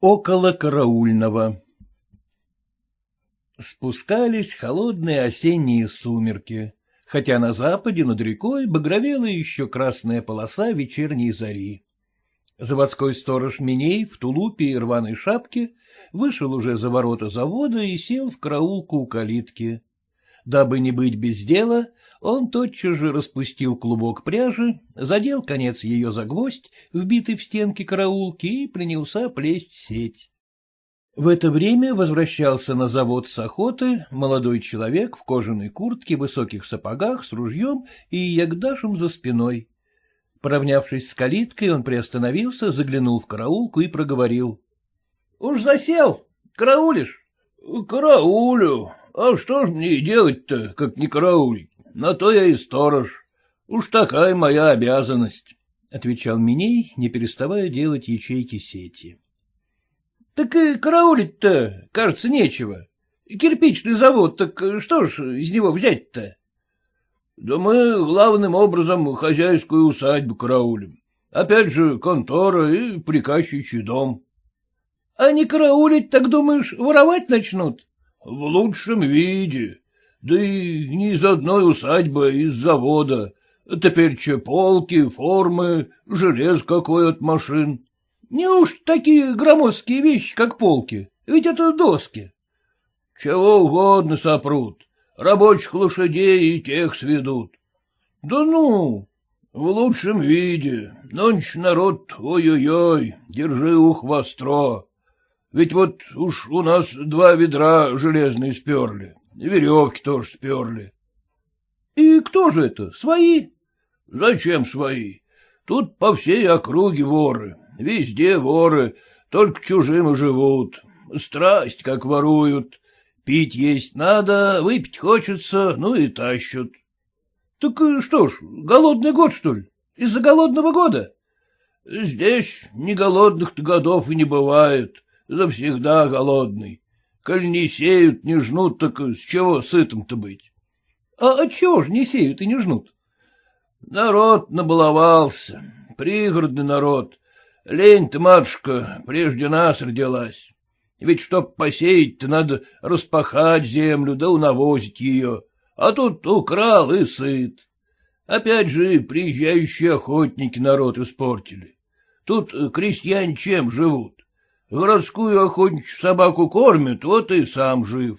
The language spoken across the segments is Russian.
Около караульного Спускались холодные осенние сумерки, хотя на западе над рекой багровела еще красная полоса вечерней зари. Заводской сторож Миней в тулупе и рваной шапке вышел уже за ворота завода и сел в караулку у калитки. Дабы не быть без дела, он тотчас же распустил клубок пряжи, задел конец ее за гвоздь, вбитый в стенки караулки, и принялся плесть сеть. В это время возвращался на завод с охоты молодой человек в кожаной куртке, высоких сапогах, с ружьем и ягдашем за спиной. Поравнявшись с калиткой, он приостановился, заглянул в караулку и проговорил. — Уж засел? Караулишь? — Караулю. А что ж мне делать-то, как не караулить? На то я и сторож. Уж такая моя обязанность, — отвечал Миней, не переставая делать ячейки сети. — Так и караулить-то, кажется, нечего. Кирпичный завод, так что ж из него взять-то? — Да мы главным образом хозяйскую усадьбу караулим. Опять же, контора и приказчичий дом. — А не караулить, так думаешь, воровать начнут? — В лучшем виде. Да и не из одной усадьбы, а из завода. Теперь че полки, формы, желез какой от машин. Неуж такие громоздкие вещи, как полки? Ведь это доски. Чего угодно сопрут. Рабочих лошадей и тех сведут. Да ну, в лучшем виде. Нонч народ, ой-ой-ой, держи ух востро. Ведь вот уж у нас два ведра железные сперли. Веревки тоже сперли. — И кто же это? Свои? — Зачем свои? Тут по всей округе воры, везде воры, только чужим и живут. Страсть как воруют. Пить есть надо, выпить хочется, ну и тащут. — Так что ж, голодный год, что ли? Из-за голодного года? — Здесь ни голодных-то годов и не бывает, завсегда голодный. Коль не сеют, не жнут, так с чего сытым-то быть? А отчего ж не сеют и не жнут? Народ набаловался, пригородный народ. Лень-то, матушка, прежде нас родилась. Ведь чтоб посеять-то надо распахать землю, да унавозить ее. А тут украл и сыт. Опять же, приезжающие охотники народ испортили. Тут крестьяне чем живут? Городскую охотничью собаку кормят, вот и сам жив.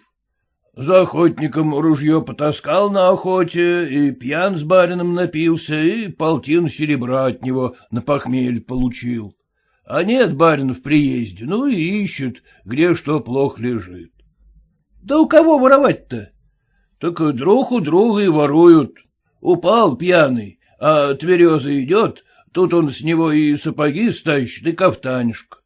За охотником ружье потаскал на охоте, и пьян с барином напился, и полтину серебра от него на похмелье получил. А нет барина в приезде, ну и ищут, где что плохо лежит. — Да у кого воровать-то? — Так друг у друга и воруют. Упал пьяный, а твереза идет, тут он с него и сапоги стащит, и кафтанишко.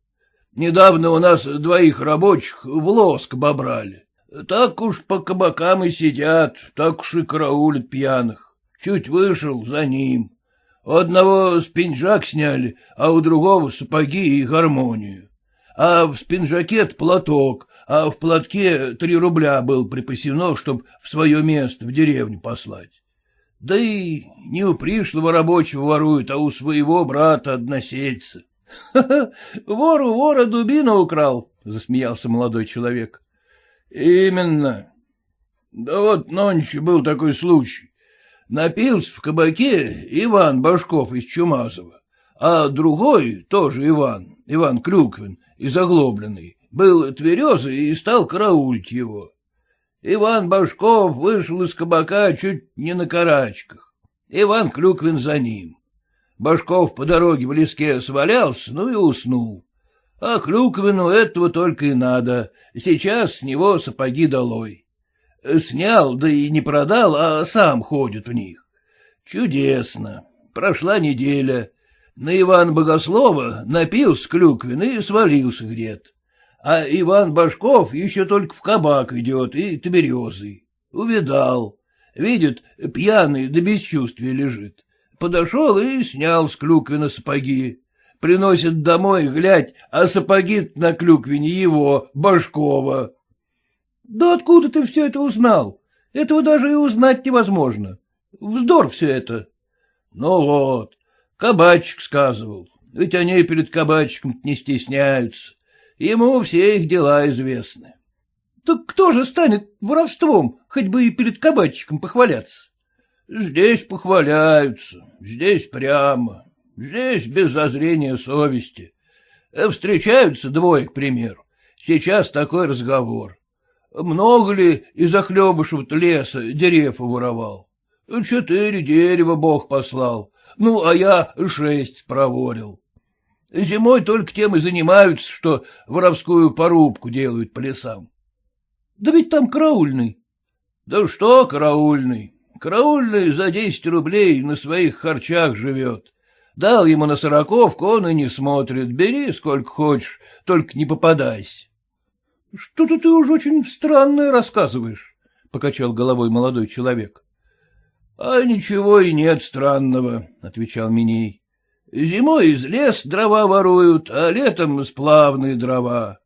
Недавно у нас двоих рабочих в лоск обобрали. Так уж по кабакам и сидят, так уж и караулят пьяных. Чуть вышел за ним. У одного спинжак сняли, а у другого сапоги и гармонию. А в спинжаке платок, а в платке три рубля был припасено, чтоб в свое место в деревню послать. Да и не у пришлого рабочего воруют, а у своего брата односельца. — Вору вора дубину украл, — засмеялся молодой человек. — Именно. Да вот нонче был такой случай. Напился в кабаке Иван Башков из Чумазова, а другой, тоже Иван, Иван Клюквин, из Оглобленной, был тверезый и стал караулить его. Иван Башков вышел из кабака чуть не на карачках. Иван Клюквин за ним. Башков по дороге в леске свалялся, ну и уснул. А Клюковину этого только и надо. Сейчас с него сапоги долой. Снял, да и не продал, а сам ходит в них. Чудесно. Прошла неделя. На Иван Богослова напился Клюквин и свалился где-то. А Иван Башков еще только в кабак идет и тверезый. Увидал. Видит, пьяный да бесчувствие лежит. Подошел и снял с клюквина сапоги. Приносит домой, глядь, а сапоги на клюквине его, Башкова. — Да откуда ты все это узнал? Этого даже и узнать невозможно. Вздор все это. — Ну вот, кабачик сказывал, ведь они перед кабачиком не стесняются. Ему все их дела известны. — Так кто же станет воровством, хоть бы и перед кабачиком похваляться? — Здесь похваляются, здесь прямо, здесь без зазрения совести. Встречаются двое, к примеру. Сейчас такой разговор. Много ли из охлебышев леса дерев воровал? Четыре дерева бог послал, ну, а я шесть проворил. Зимой только тем и занимаются, что воровскую порубку делают по лесам. — Да ведь там караульный. — Да что караульный? Караульный за десять рублей на своих харчах живет. Дал ему на сороковку, он и не смотрит. Бери сколько хочешь, только не попадайся. — Что-то ты уж очень странное рассказываешь, — покачал головой молодой человек. — А ничего и нет странного, — отвечал Миней. — Зимой из лес дрова воруют, а летом сплавные дрова.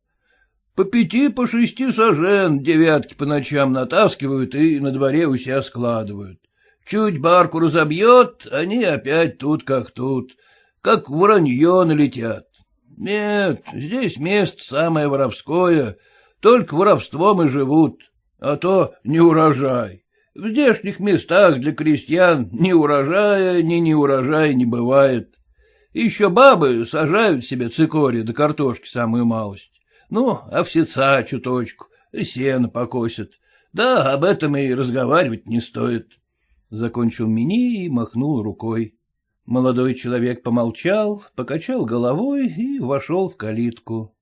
По пяти, по шести сажен девятки по ночам натаскивают и на дворе у себя складывают. Чуть барку разобьет, они опять тут как тут, как воронье налетят. Нет, здесь место самое воровское, только воровством и живут, а то не урожай. В здешних местах для крестьян ни урожая, ни неурожая не бывает. Еще бабы сажают себе цикори до картошки самую малость. Ну, овсеца чуточку, сено покосят. Да, об этом и разговаривать не стоит. Закончил Мини и махнул рукой. Молодой человек помолчал, покачал головой и вошел в калитку.